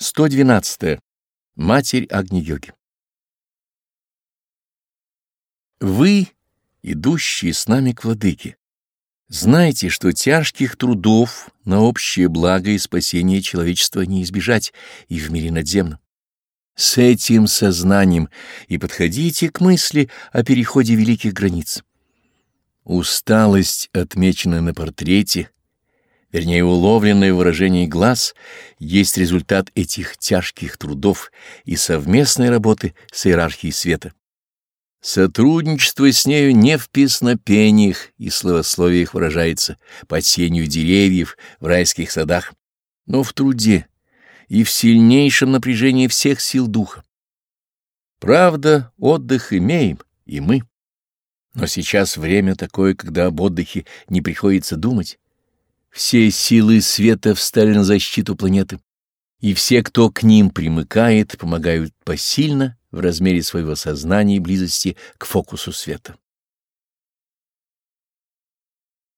112. Матерь Агни-йоги Вы, идущие с нами к Владыке, знайте, что тяжких трудов на общее благо и спасение человечества не избежать и в мире надземном. С этим сознанием и подходите к мысли о переходе великих границ. Усталость отмечена на портрете — вернее уловленное выражение глаз, есть результат этих тяжких трудов и совместной работы с иерархией света. Сотрудничество с нею не в песнопениях и словословиях выражается под сенью деревьев в райских садах, но в труде и в сильнейшем напряжении всех сил духа. Правда, отдых имеем, и мы. Но сейчас время такое, когда об отдыхе не приходится думать. Все силы света встали на защиту планеты, и все, кто к ним примыкает, помогают посильно в размере своего сознания и близости к фокусу света.